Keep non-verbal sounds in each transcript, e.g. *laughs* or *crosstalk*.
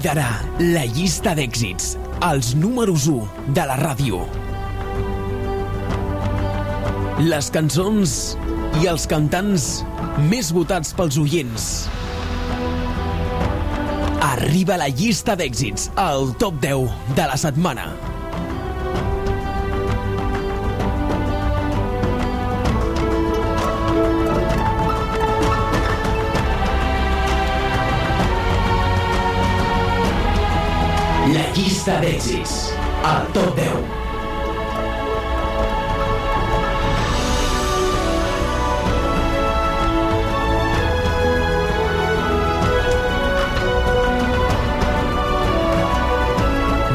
partir la llista d'èxits, els números 1 de la ràdio. Les cançons i els cantants més votats pels oients. Arriba la llista d'èxits, al top 10 de la setmana. llista d'èxits, el top 10.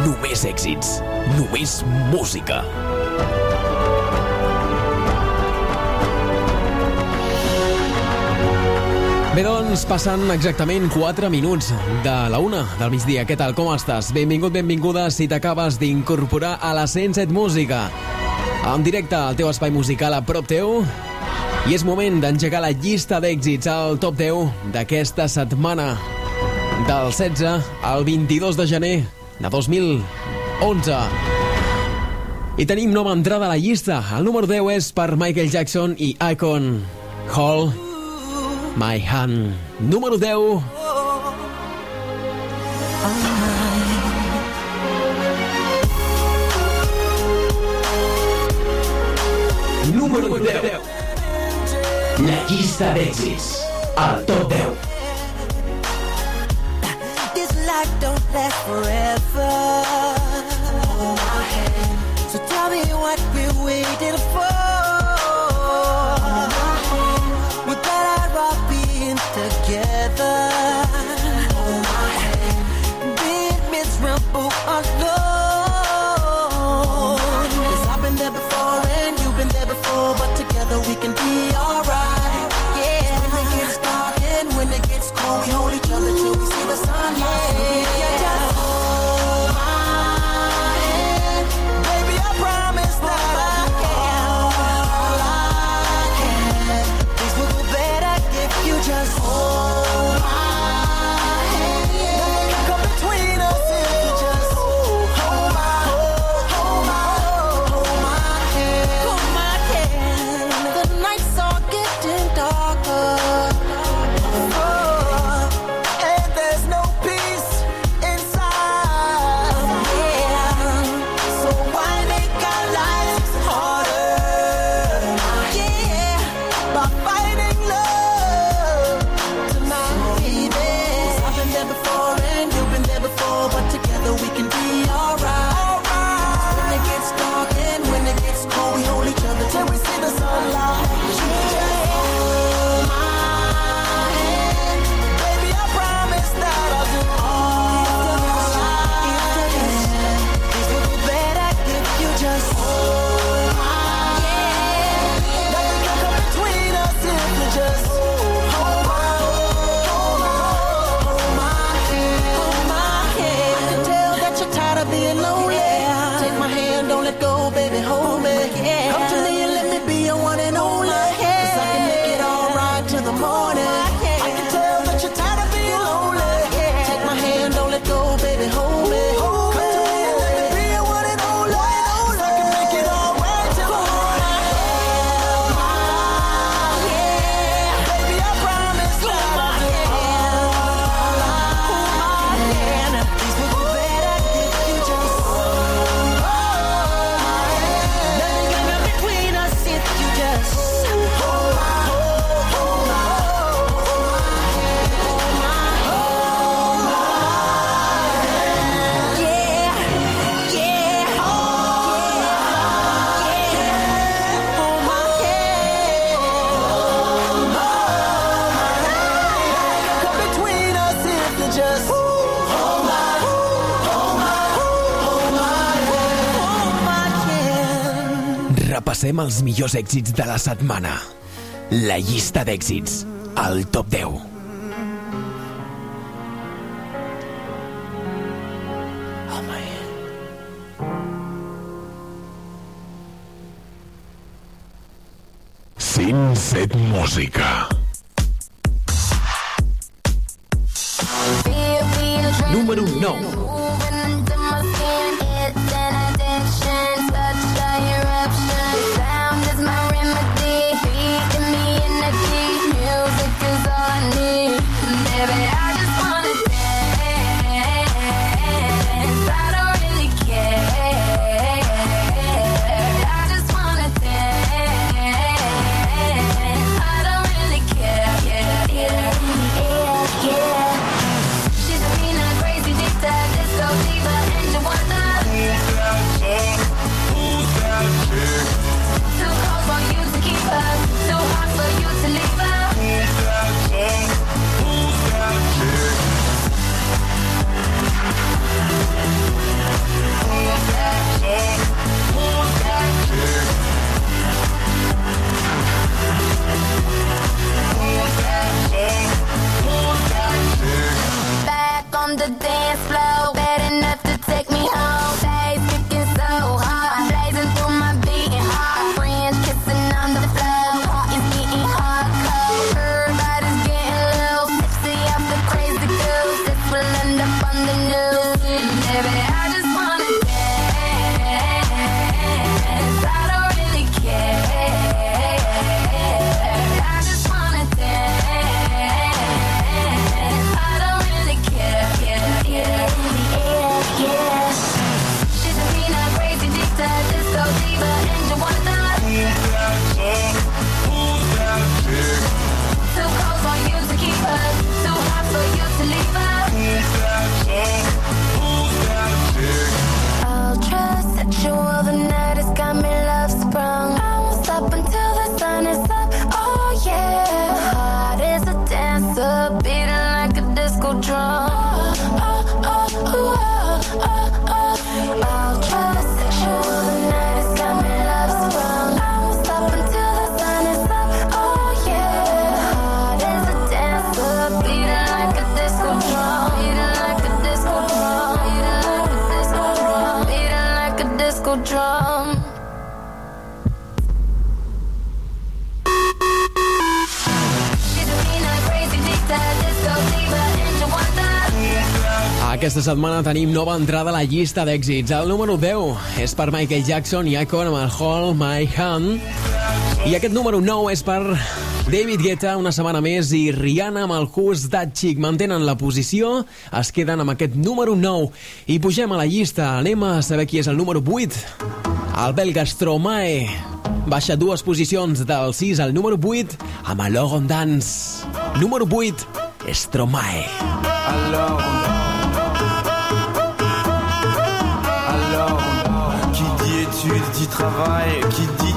Només èxits, només música. Només música. Bé, doncs, passant exactament 4 minuts de la 1 del migdia. Què tal, com estàs? Benvingut, benvinguda, si t'acabes d'incorporar a la 107 Música. En directe al teu espai musical a prop teu. I és moment d'engegar la llista d'èxits al top 10 d'aquesta setmana. Del 16 al 22 de gener de 2011. I tenim nova entrada a la llista. El número 10 és per Michael Jackson i Icon Hall My hand, número 10. Número 10. Na lista de exes, al top 10. This life don't last forever. So tell me what we waited for. together. repassem els millors èxits de la setmana. La llista d'èxits, al top 10. Sin eh? set música. Setmana tenim nova entrada a la llista d'èxits. El número 10 és per Michael Jackson i Icon amb el Hold My Hand. I aquest número 9 és per David Guetta una setmana més i Rihanna amb el Who's That Chick mantenen la posició, es queden amb aquest número 9 i pugem a la llista. Anem a saber qui és el número 8. El belga Stromae baixa dues posicions del 6 al número 8 amb el Logon Dance. Número 8, Stromae. Alors, études dit travail, qui dit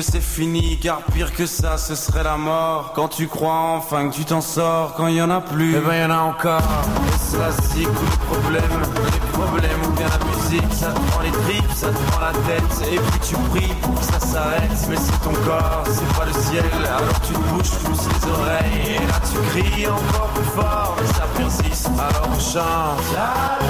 Que c'est fini, car pire que ça, ce serait la mort. Quand tu crois enfin que tu t'en sors, quand il y en a plus, eh ben y en a encore. Et ça c'est tous les problèmes, les problèmes ou bien la musique, ça te prend les tripes, ça te prend la tête, et puis tu pries pour que ça s'arrête. Mais c'est ton corps, c'est pas le ciel, alors tu te bouges tous les oreilles, et là tu cries encore plus fort, mais ça persiste. Alors on chante.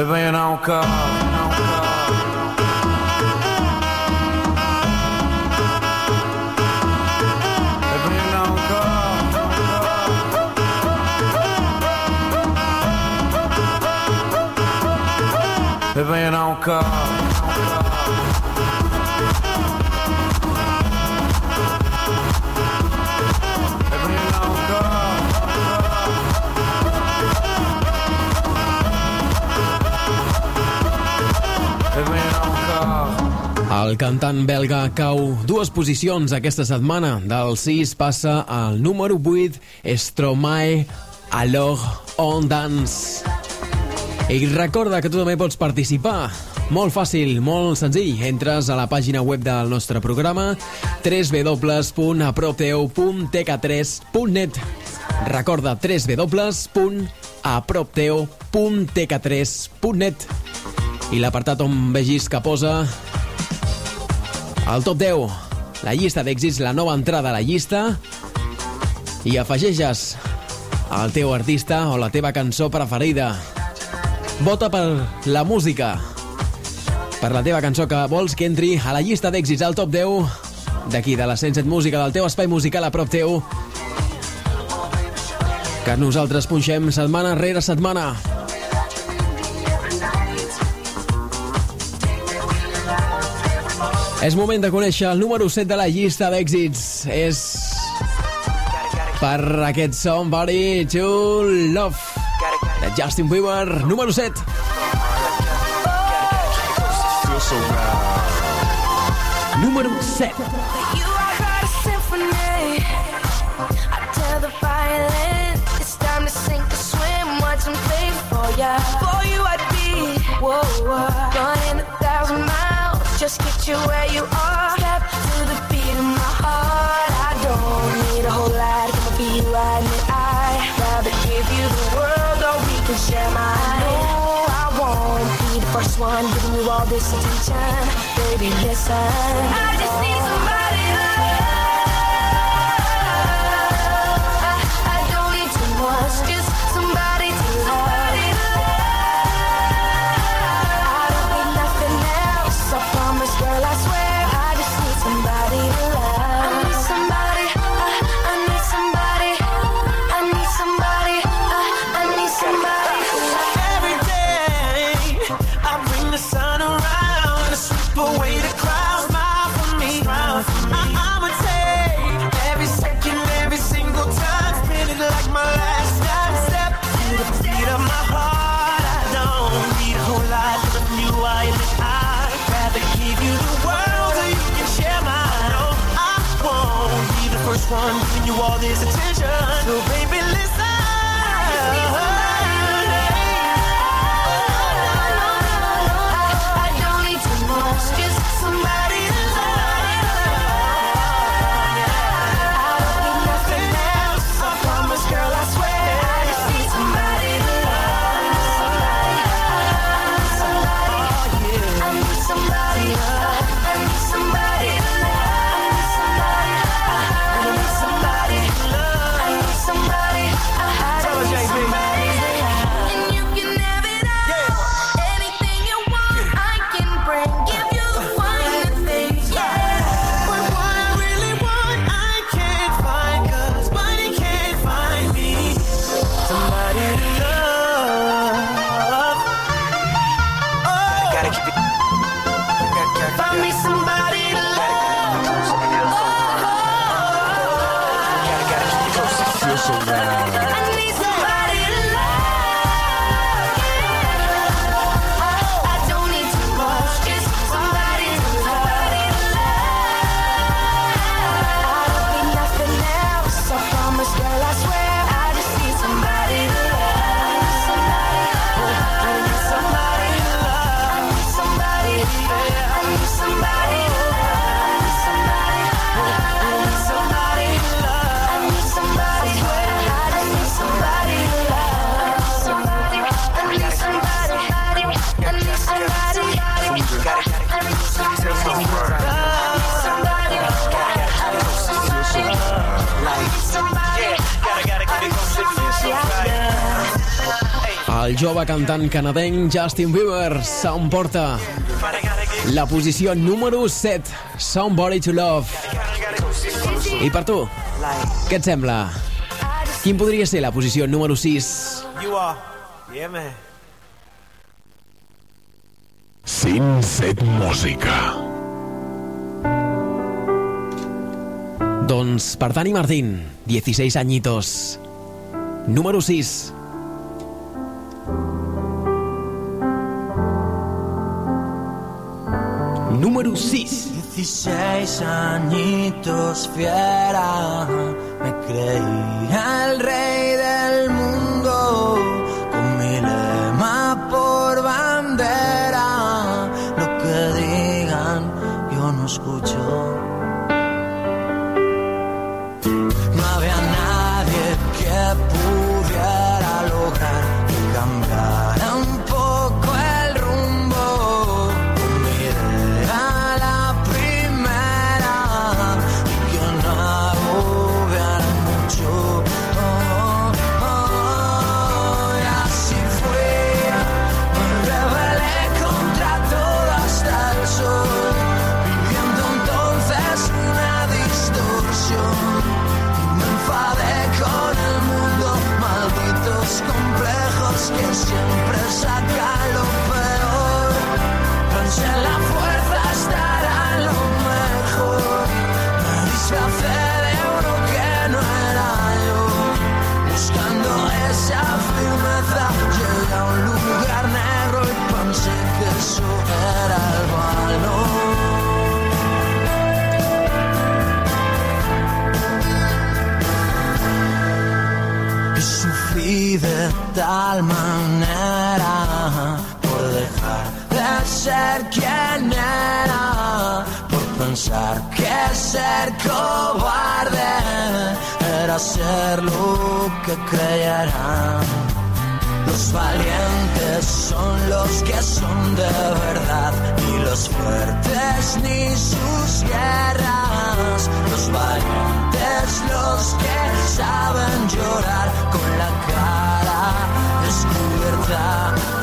Eh ben y'en a encore, y'en a encore. Eh ben El cantant belga cau dues posicions aquesta setmana. Del 6 passa al número 8, Stromae, Alors on dance. I recorda que tu també pots participar. Molt fàcil, molt senzill. Entres a la pàgina web del nostre programa www.apropteu.tk3.net Recorda www.apropteu.tk3.net i l'apartat on vegis que posa el top 10, la llista d'èxits, la nova entrada a la llista i afegeixes el teu artista o la teva cançó preferida. Vota per la música, per la teva cançó que vols que entri a la llista d'èxits al top 10 d'aquí, de la 107 Música, del teu espai musical a prop teu, que nosaltres punxem setmana rere setmana. És moment de conèixer el número 7 de la llista d'èxits. És per aquest Somebody to Love de Justin Bieber, número 7. Número 7. You are but a symphony. I tell the violin it's time to sink swim. For ya. For you, I'd be whoa, whoa, Just get you where you are. Step to the beat of my heart. I don't need a whole lot. Gonna be right and I rather give you the world or we can share mine. No, I won't be the first one giving you all this attention. Baby, listen. I just need somebody fun. You all this attention. So baby. El jove cantant canadenc Justin Bieber s'emporta la posició número 7, Somebody to Love. I per tu, què et sembla? Quin podria ser la posició número 6? You are. Yeah, man. 107 Música. Doncs per Dani Martín, 16 añitos. Número 6. Número 6. 16 añitos fiera, me creía el rey del mundo, esa firmeza, llegué a un lugar negro y pensé que eso era el valor. y sufrí de tal manera por dejar de ser quien era, por pensar que ser cobarde era ser lo que creyeran. Los valientes son los que son de verdad y los fuertes ni sus guerras. Los valientes los que saben llorar con la cara descubierta.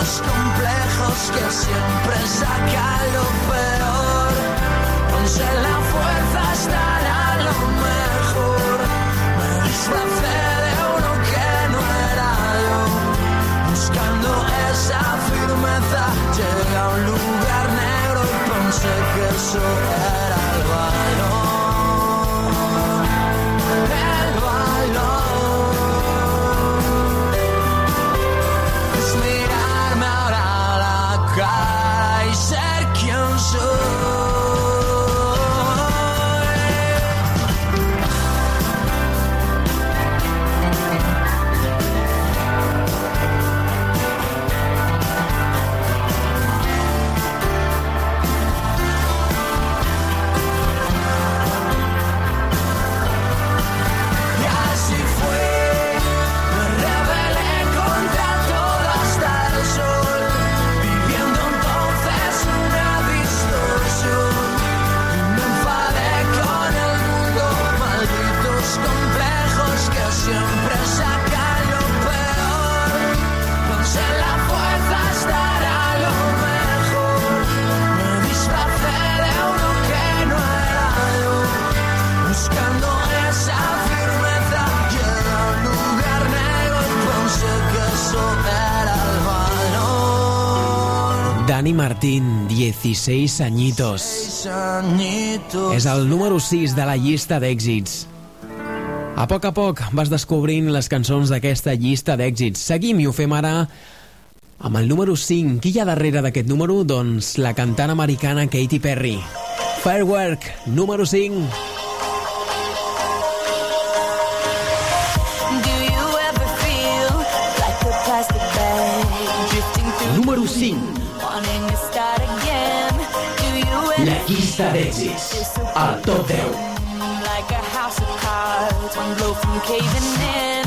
Malditos complejos que siempre sacan lo peor. Pensé en la fuerza estará lo mejor. Me disfracé de uno que no era yo. Buscando esa firmeza, llegué a un lugar negro y pensé que eso era. El valor 26 añitos. És el número 6 de la llista d'èxits. A poc a poc vas descobrint les cançons d'aquesta llista d'èxits. Seguim i ho fem ara amb el número 5. Qui hi ha darrere d'aquest número? Doncs la cantant americana Katy Perry. Firework, número 5. Número 5 llista d'èxits. El top 10. like a house of cards, one blow from caving in?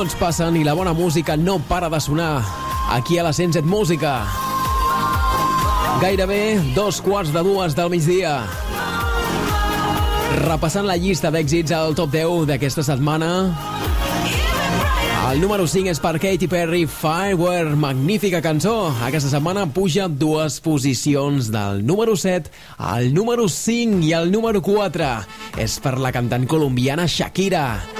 cançons passen i la bona música no para de sonar aquí a la 107 Música. Gairebé dos quarts de dues del migdia. Repassant la llista d'èxits al top 10 d'aquesta setmana, el número 5 és per Katy Perry, Firework, magnífica cançó. Aquesta setmana puja dues posicions del número 7 al número 5 i el número 4. És per la cantant colombiana Shakira.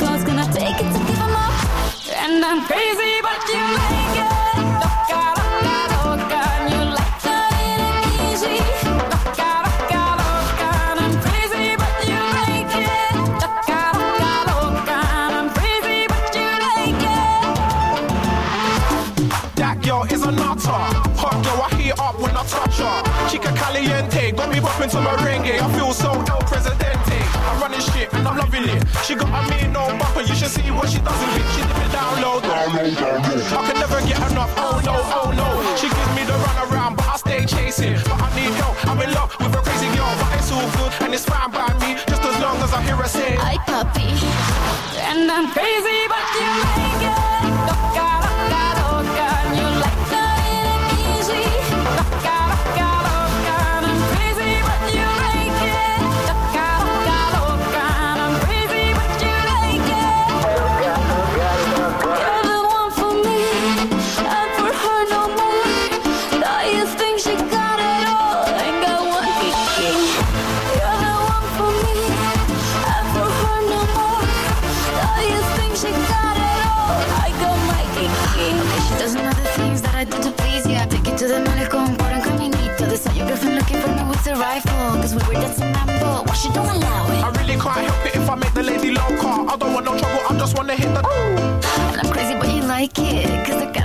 and I'm crazy, but you like it. Hot girl, I heat up when I touch her. Chica caliente, got me bumping to merengue. I feel so El Presidente. I'm running shit and I'm loving it. She got a mean no bumper, you should see what she does with it. I can never get enough. Oh no. like it, cause I got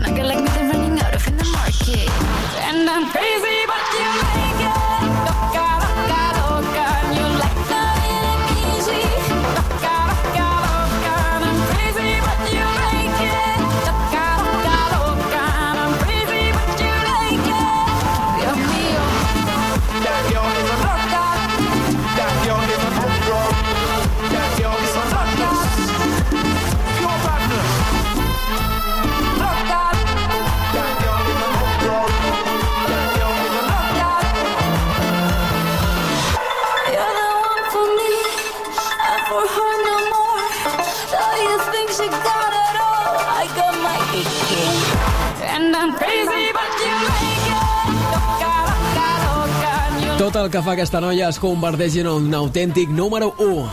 el que fa aquesta noia es converteix en un autèntic número 1.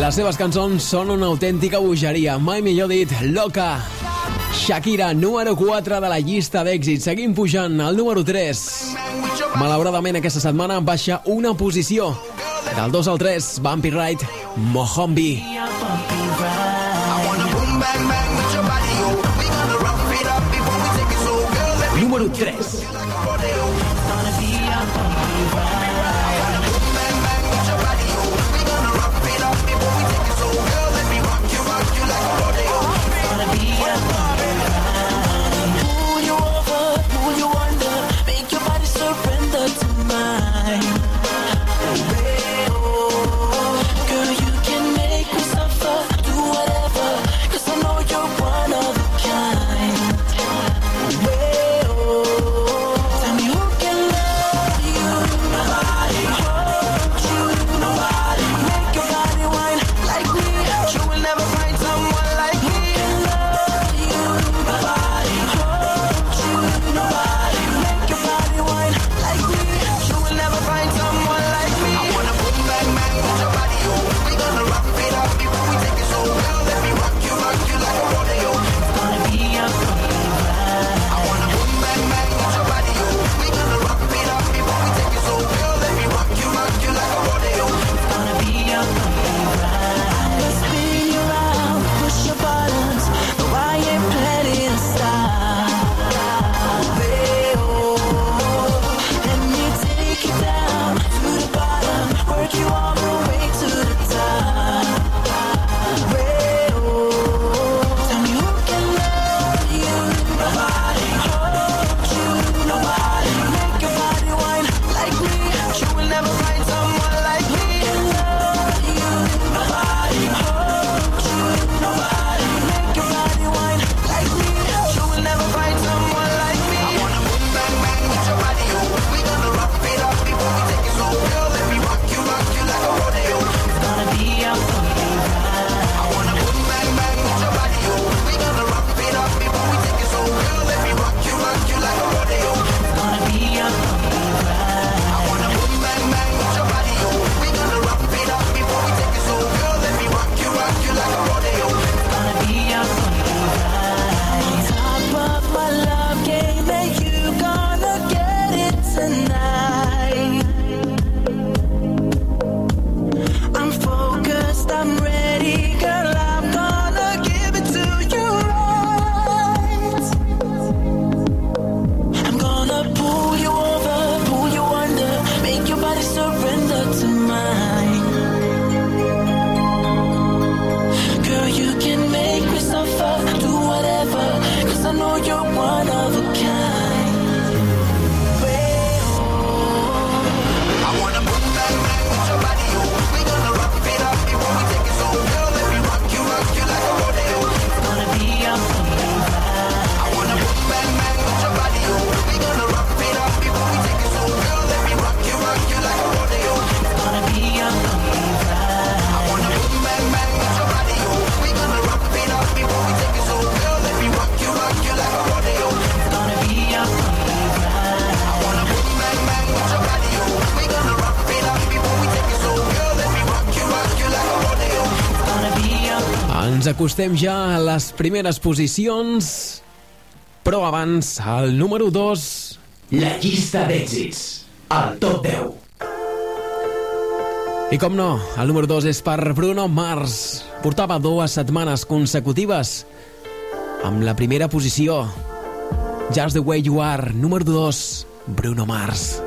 Les seves cançons són una autèntica bogeria, mai millor dit, loca. Shakira, número 4 de la llista d'èxits. Seguim pujant al número 3. Malauradament, aquesta setmana baixa una posició. Del 2 al 3, Bumpy Ride, Mohombi. Número 3. acostem ja a les primeres posicions, però abans, al número 2... La llista d'èxits, al top 10. I com no, el número 2 és per Bruno Mars. Portava dues setmanes consecutives amb la primera posició. Just the way you are, número 2, Bruno Mars.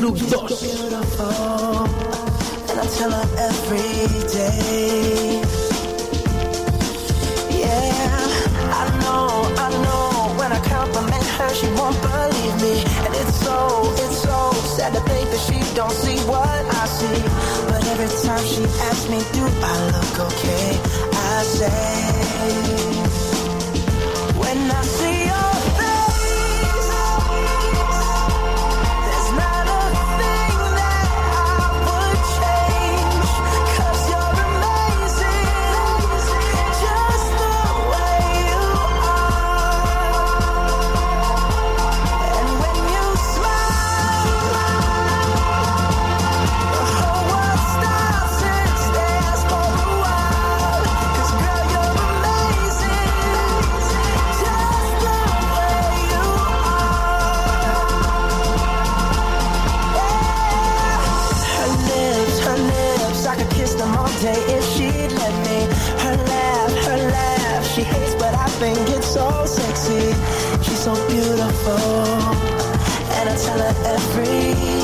That she don't see what I see. But every time she asks me, do I look okay? I say. When I see your beautiful, and I tell her every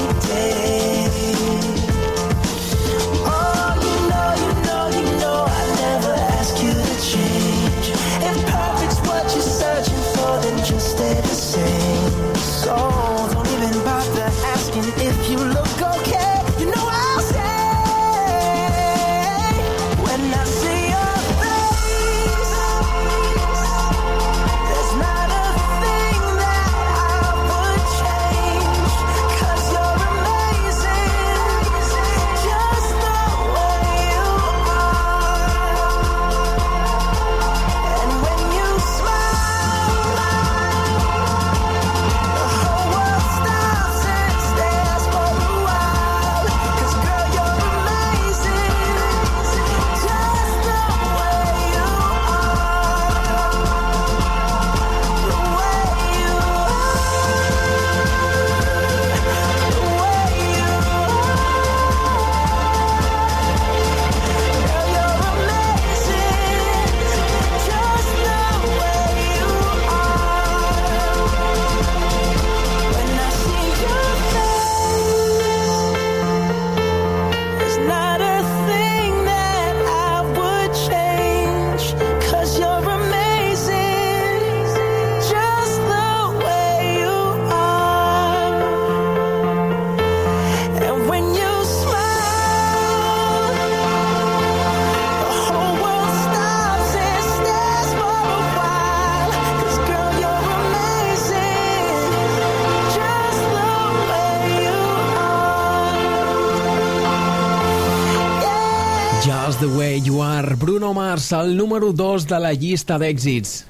Mars, el número 2 de la llista d'èxits.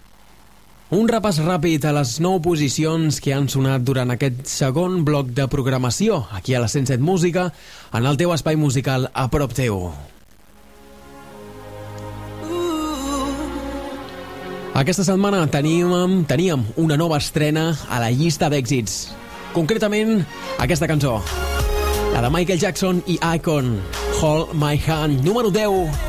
Un repàs ràpid a les 9 posicions que han sonat durant aquest segon bloc de programació, aquí a la 107 Música, en el teu espai musical a prop teu. Aquesta setmana teníem, teníem una nova estrena a la llista d'èxits. Concretament, aquesta cançó. La de Michael Jackson i Icon, Hold My Hand, número 10.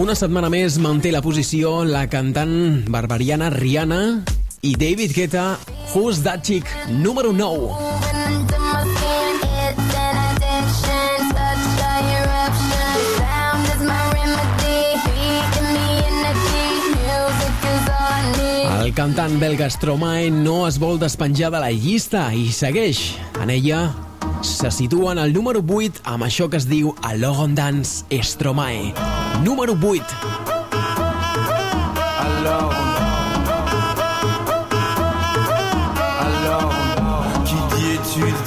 Una setmana més manté la posició la cantant barbariana Rihanna i David Guetta, Who's That Chick, número 9. Moving into my skin, it's an addiction, such a eruption. Sound is my remedy, feeding me energy. Music is all I need. El cantant belga Stromae no es vol despenjar de la llista i segueix. En ella se situa en el número 8 amb això que es diu Alogon Dance Stromae. Número 8. Alors,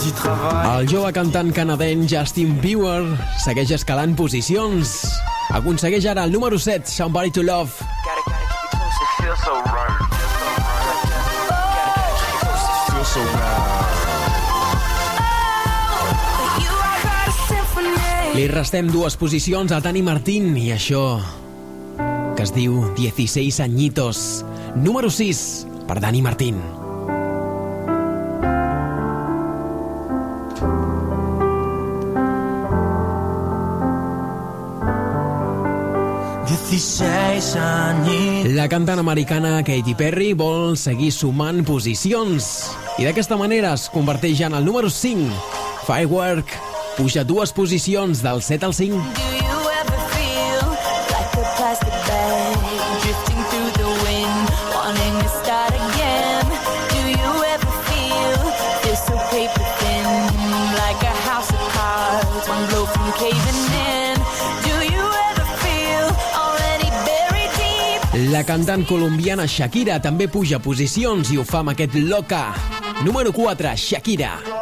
qui travail. El jove cantant canadenc Justin Bieber segueix escalant posicions. Aconsegueix ara el número 7, Somebody to Love. Li restem dues posicions a Dani Martín i això que es diu 16 añitos. Número 6 per Dani Martín. La cantant americana Katy Perry vol seguir sumant posicions i d'aquesta manera es converteix en el número 5. Firework puja dues posicions del 7 al 5. Do you ever feel like a plastic bag drifting through the wind, wanting to start again? Do you ever feel feel so paper thin, like a house of cards, one blow from caving in? Do you ever feel already buried deep? La cantant colombiana Shakira també puja posicions i ho fa amb aquest Loca. Número 4, Shakira.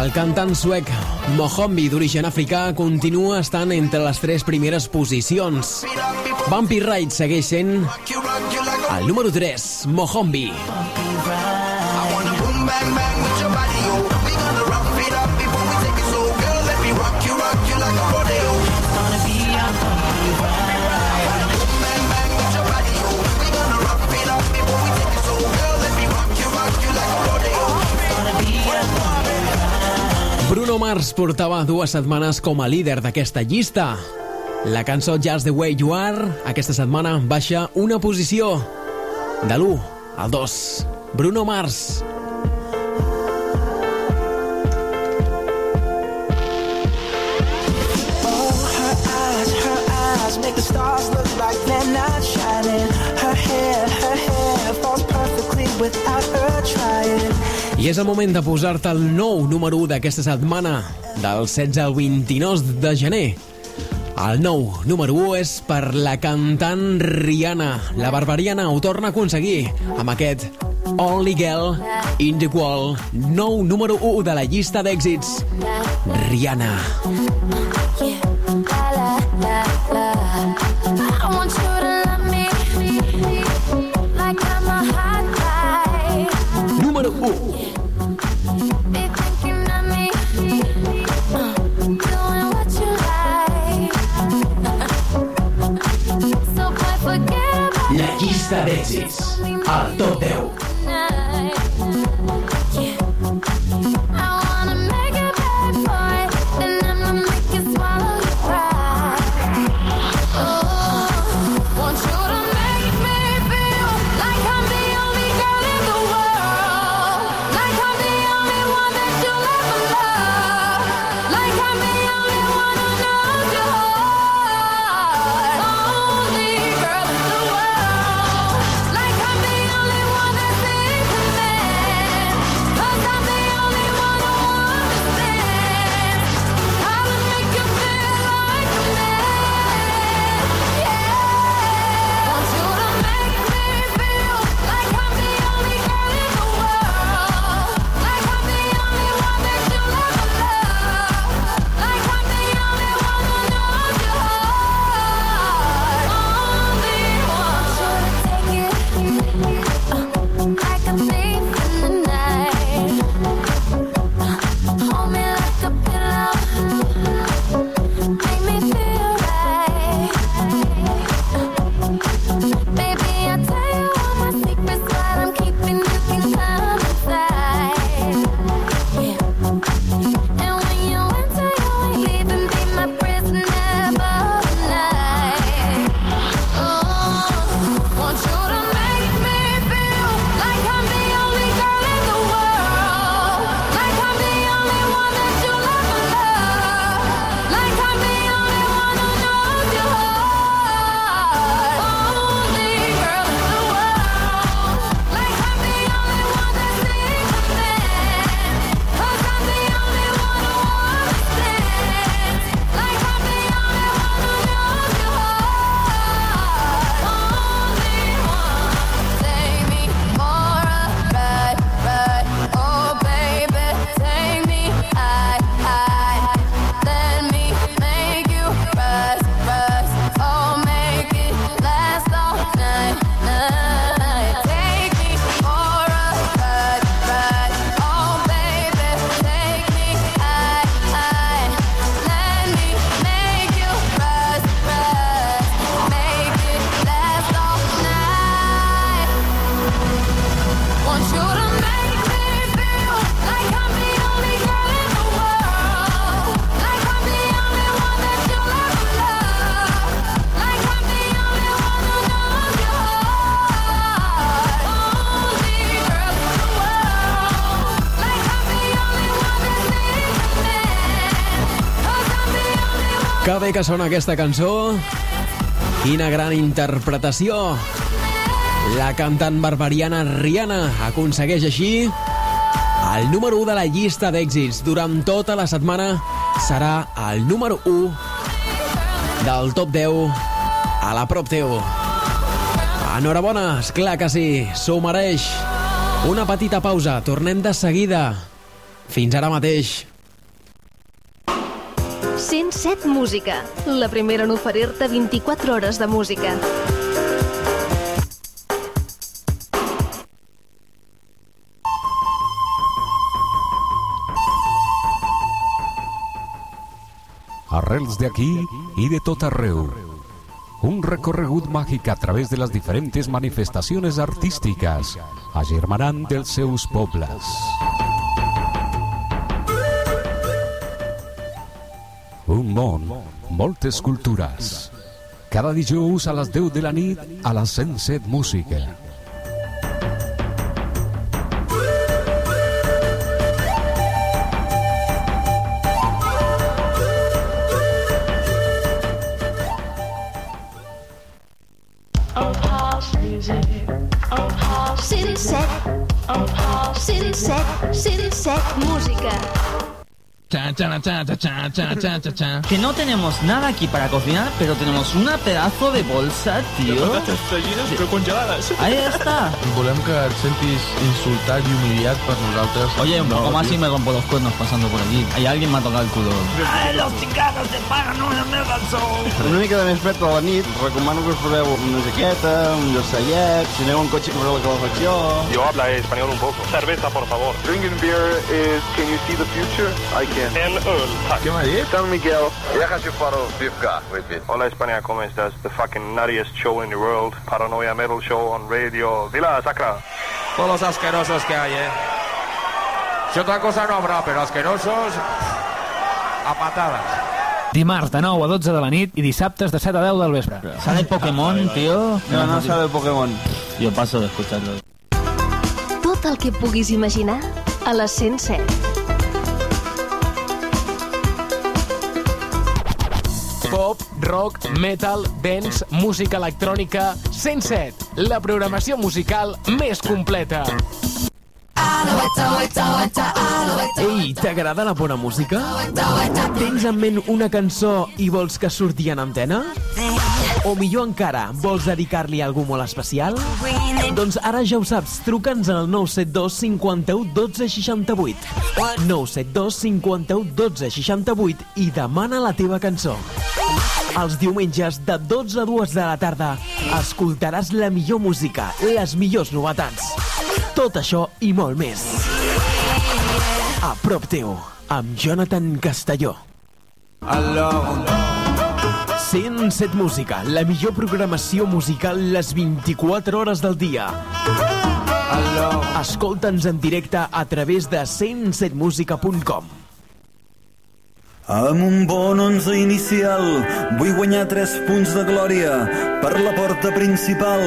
El cantant suec Mohombi d'origen africà continua estant entre les tres primeres posicions. Bumpy Ride segueix sent el número 3, Mohombi. Bruno Mars portava dues setmanes com a líder d'aquesta llista. La cançó Just the Way You Are aquesta setmana baixa una posició de l'1 al 2. Bruno Mars. Oh, make the stars look like they're shining. Her hair, her hair perfectly without. I és el moment de posar-te el nou número 1 d'aquesta setmana, del 16 al 29 de gener. El nou número 1 és per la cantant Rihanna. La barbariana ho torna a aconseguir amb aquest Only Girl in the World, nou número 1 de la llista d'èxits. Rihanna. Yeah. D'èxits. El top Que sona aquesta cançó. Quina gran interpretació. La cantant barbariana Rihanna aconsegueix així el número 1 de la llista d'èxits. Durant tota la setmana serà el número 1 del top 10 a la prop teu. Enhorabona, esclar que sí, s'ho mereix. Una petita pausa, tornem de seguida. Fins ara mateix. 107 Música, la primera en oferir-te 24 hores de música. Arrels de aquí i de tot arreu. Un recorregut màgic a través de les diferents manifestacions artístiques, agermanant dels seus pobles. Un món, moltes cultures. Cada dijous a les 10 de la nit a la 107 Música. Que no tenemos nada aquí para cocinar, pero tenemos una pedazo de bolsa, tío. patates fregides, però congelades. Ahí está. Volem que et sentis insultat i humillat per nosaltres. Oye, un No, poco más tio. y me rompo los cuernos pasando por aquí. Hay alguien me ha tocado el culo. Ai, los cigarros de paranoia me del sol. Una mica de més fred a la nit, recomano que us proveu una jaqueta, un jerseiet, si aneu en cotxe que la calefacció... Yo habla español un poco. Cerveza, por favor. Drinking beer is Can you see the future? I can. En öl, tack. ¿Qué me dices? San Miguel. Deja chuparo Vivka with me. Hola España, ¿cómo estás? The fucking nuttiest show in the world. Paranoia Metal Show on radio. Vila, Sacra. Todos los asquerosos que hay, ¿eh? Si otra cosa no habrá, pero asquerosos... A patadas. Dimarts de 9 a 12 de la nit i dissabtes de 7 a 10 del vespre. ¿Sale Pokémon, tío? No, no sale Pokémon. Yo paso de escucharlo. Tot el que puguis imaginar a la 107. Pop, rock, metal, dance, música electrònica... 107, la programació musical més completa. Ei, t'agrada la bona música? Tens en ment una cançó i vols que surti en antena? O millor encara, vols dedicar-li a algú molt especial? Doncs ara ja ho saps, truca'ns al 972 51 12 68. 972 51 12 68 i demana la teva cançó. Els diumenges de 12 a 2 de la tarda escoltaràs la millor música, les millors novetats. Tot això i molt més. A prop teu, amb Jonathan Castelló. Alors, 107 Música, la millor programació musical les 24 hores del dia. Escolta'ns en directe a través de 107musica.com. Amb un bon 11 inicial vull guanyar 3 punts de glòria per la porta principal,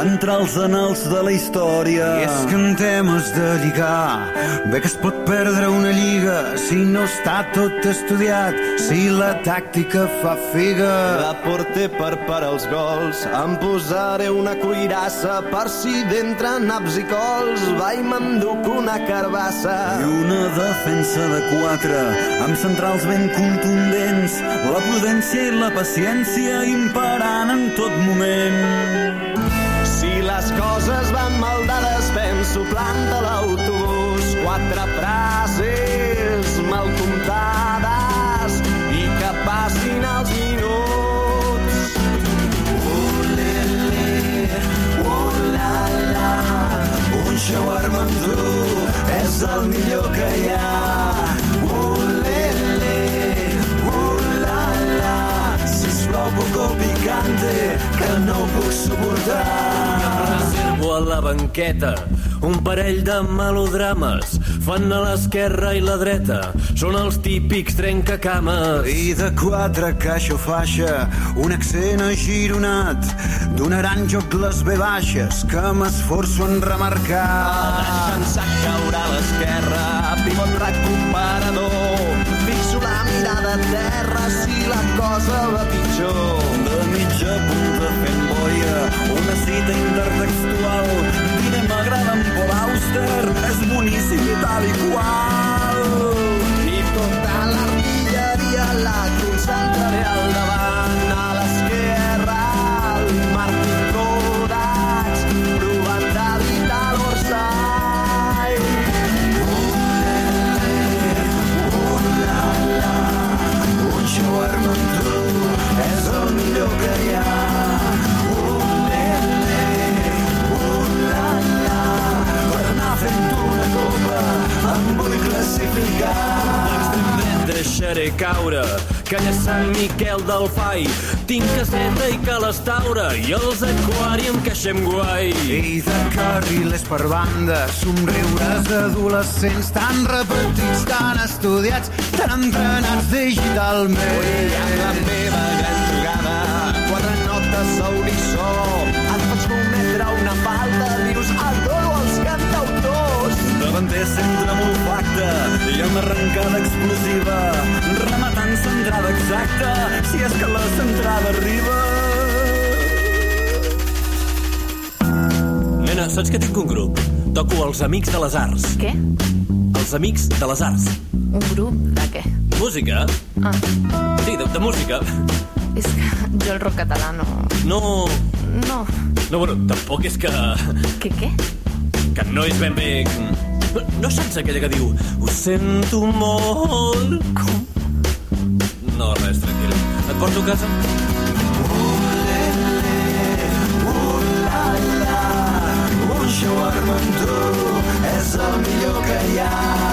entrar als anals de la història. I és que en temes de lligar, bé que es pot perdre una lliga si no està tot estudiat, si la tàctica fa figa. La porter per parar els gols, em posaré una cuirassa per si d'entre naps i cols va i m'enduc una carbassa. I una defensa de 4, amb centrals ben contundents, la prudència i la paciència imperant en tot moment. Si les coses van mal dades, fem soplant de l'autobús quatre frases mal comptades i que passin els minuts. Ulele, ulala, un tu és el millor que hi ha. Ulele, ulala, sisplau, poco que no puc suportar. Reservo a la banqueta un parell de melodrames fan a l'esquerra i la dreta són els típics trencacames I de quatre caixa o faixa, un accent agironat, donaran joc les ve baixes que m'esforço en remarcar. Deixant-se caure a l'esquerra, pivot recuperador, fixo la mirada a terra si la cosa va pitjor. Mitja punta fent boia, una cita intertextual. Diner m'agrada en Paul Auster, és boníssim i tal i qual. I tota l'artilleria la concentraré al davant, em vull classificar. Deixaré caure, calla Sant Miquel del Fai. Tinc caseta i calestaura i els aquàrium queeixem guai. I de carrilers per banda, somriures d'adolescents tan repetits, tan estudiats, tan entrenats digitalment. Ui, amb la meva gran jugada, quatre notes a unissó, Davanter centre molt facte i amb arrencada explosiva, rematant centrada exacta, si és que la centrada arriba. Nena, saps que tinc un grup? Toco els Amics de les Arts. Què? Els Amics de les Arts. Un grup de què? Música? Ah, Sí, de, de música. és que *laughs* jo el rock català no... No... No. No, bueno, tampoc és que... Què, què? Que no és ben bé... No, no saps aquella que diu Ho sento molt... Com? No, res, tranquil. Et porto a casa? Un shawarma amb tu és el millor que hi ha.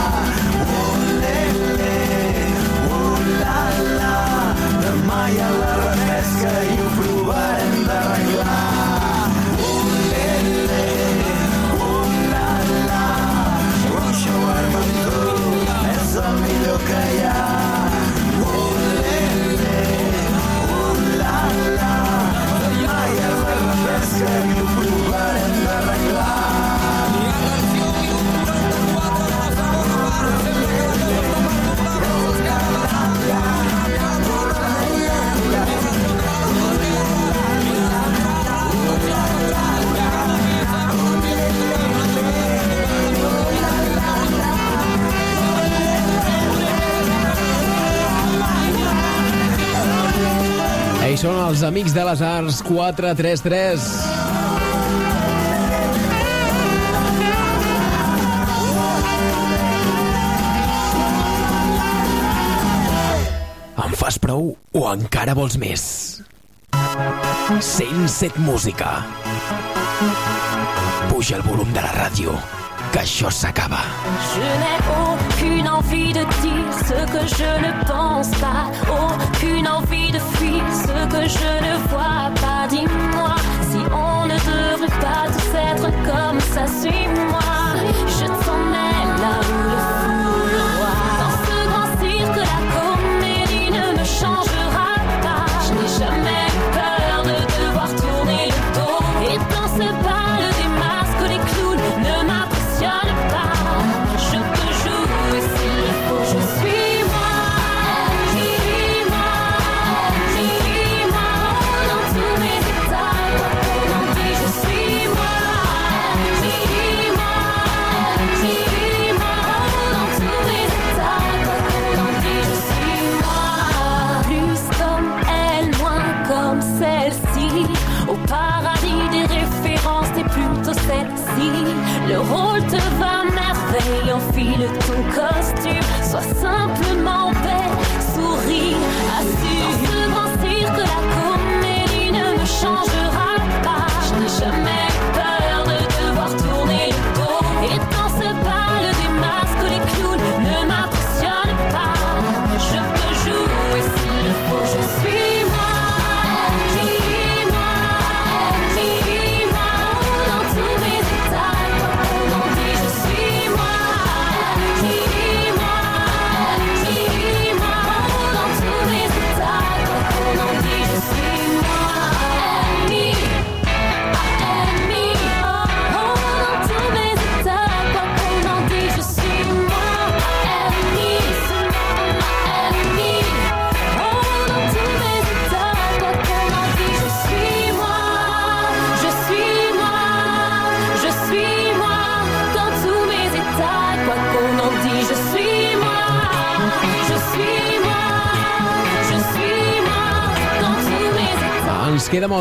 Són els Amics de les Arts 433. Em fas prou o encara vols més? 107 Música. Puja el volum de la ràdio, Je n'ai aucune envie de dire ce que je ne pense pas, aucune envie de fuir ce que je ne vois pas. Dis-moi si on ne devrait pas tous être comme ça. Suis-moi, je t'emmène là où le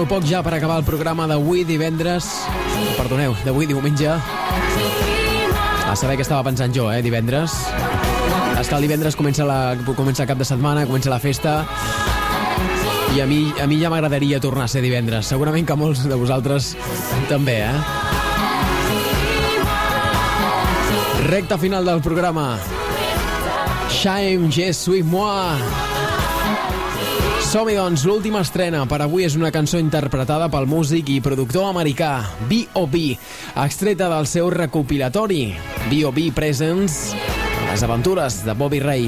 molt poc ja per acabar el programa d'avui divendres... Perdoneu, d'avui diumenge. A saber què estava pensant jo, eh, divendres. És que el divendres comença, la, comença el cap de setmana, comença la festa... I a mi, a mi ja m'agradaria tornar a ser divendres. Segurament que molts de vosaltres també, eh? Recta final del programa. Shame, je suis moi. Som-hi, doncs, l'última estrena per avui és una cançó interpretada pel músic i productor americà B.O.B., extreta del seu recopilatori B.O.B. Presents, les aventures de Bobby Ray.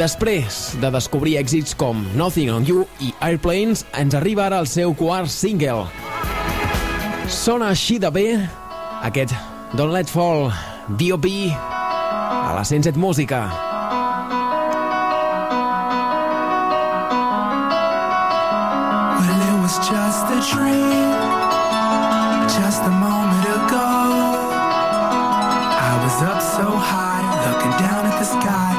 Després de descobrir èxits com Nothing on You i Airplanes, ens arriba ara el seu quart single. Sona així de bé aquest Don't Let Fall, B.O.B. a la 107 Música. So high, looking down at the sky.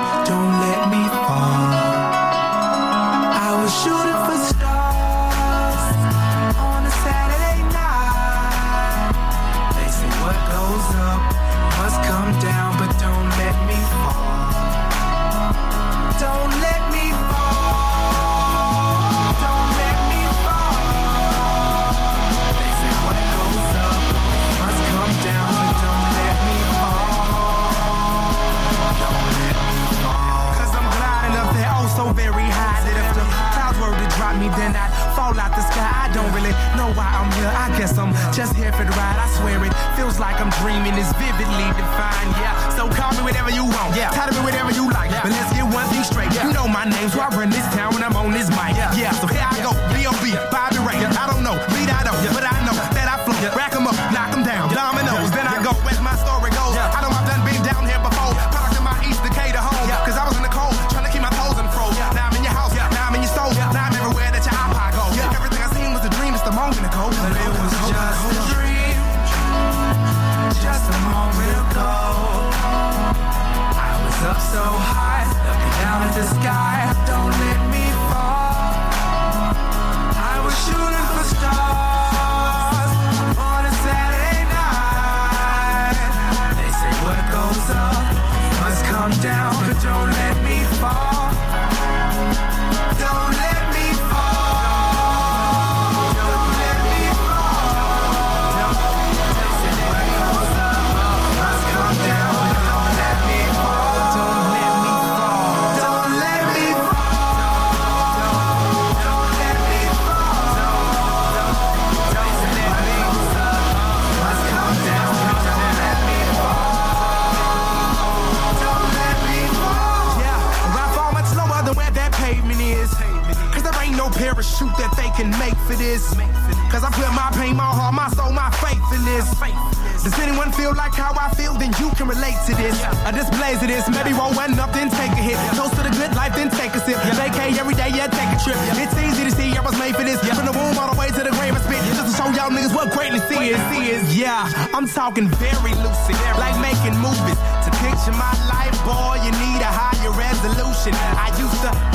The ride. I swear it feels like I'm dreaming. It's vividly defined. Yeah. So call me whatever you want. Yeah. Title me whatever you like. yeah. But let's get one thing straight. You know my name, so I run this town when I'm on this mic. Yeah. yeah. So here I go. B.O.B. Bobby Ray. I don't know. Lead I don't. But I know that I flow. Rack 'em up. Knock for this. Cause I put my pain, my heart, my soul, my faith in this. Does anyone feel like how I feel? Then you can relate to this. A displays of this. Maybe roll one up, then take a hit. Toast to the good life, then take a sip. Vacay every day, yeah, take a trip. It's easy to see I was made for this. From the womb all the way to the grave, I spit. Just to show y'all niggas what greatness is. Yeah, I'm talking very lucid. Like making movies. To picture my life, boy, you need a higher resolution. I used to cut class in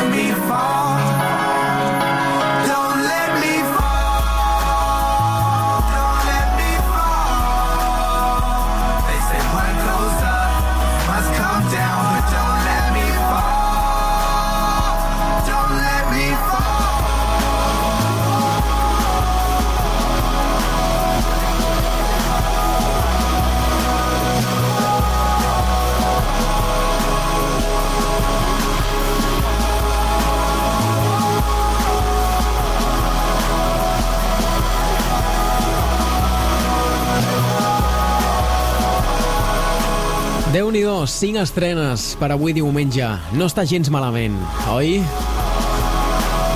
Déu-n'hi-do, 5 estrenes per avui diumenge. No està gens malament, oi?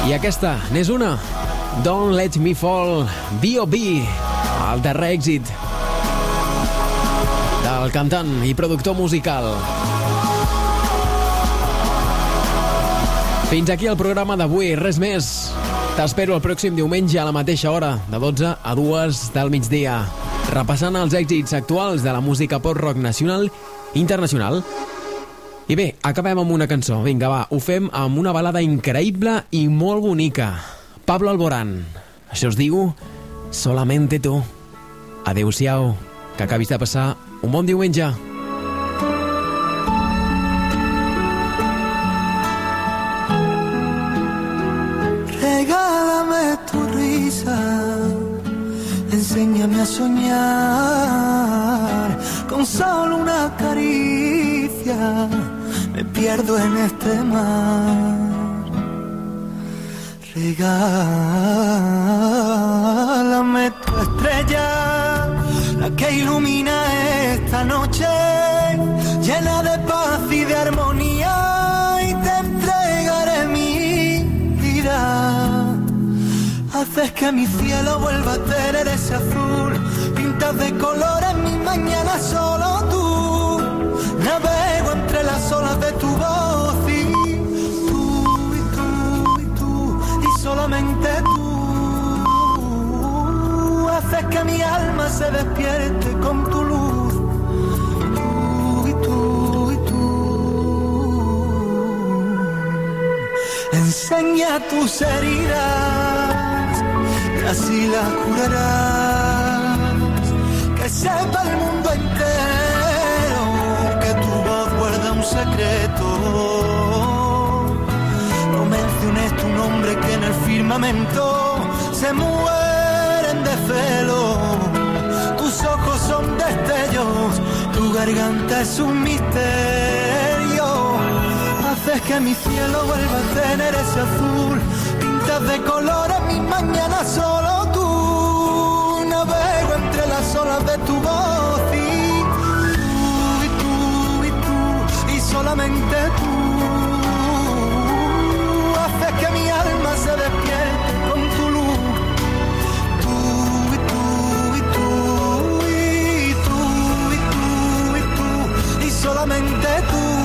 I aquesta n'és una. Don't Let Me Fall, B.O.B. el darrer èxit del cantant i productor musical. Fins aquí el programa d'avui, res més. T'espero el pròxim diumenge a la mateixa hora, de 12 a 2 del migdia, repassant els èxits actuals de la música pop-rock nacional internacional. I bé, acabem amb una cançó. Vinga, va, ho fem amb una balada increïble i molt bonica. Pablo Alborán. Això es diu Solamente tu. Adéu-siau. Que acabis de passar un bon diumenge. Regálame tu risa, enséñame a soñar con solo una caricia. Me pierdo en este mar. Regálame tu estrella, la que ilumina esta noche, llena de paz y de armonía, y te entregaré mi vida. Haces que mi cielo vuelva a tener ese azul, pintas de colores mañana solo tú. Navego entre las olas de tu voz y tú y tú y tú y solamente tú haces que mi alma se despierte con tu luz. Tú y tú y tú. Enseña tus heridas y así las curarás. Que sepa el mundo secreto. No menciones tu nombre que en el firmamento se mueren de celo. Tus ojos son destellos, tu garganta es un misterio. Haces que mi cielo vuelva a tener ese azul. Pintas de colores mis mañanas solo tú. Navego entre las olas de tu voz y solamente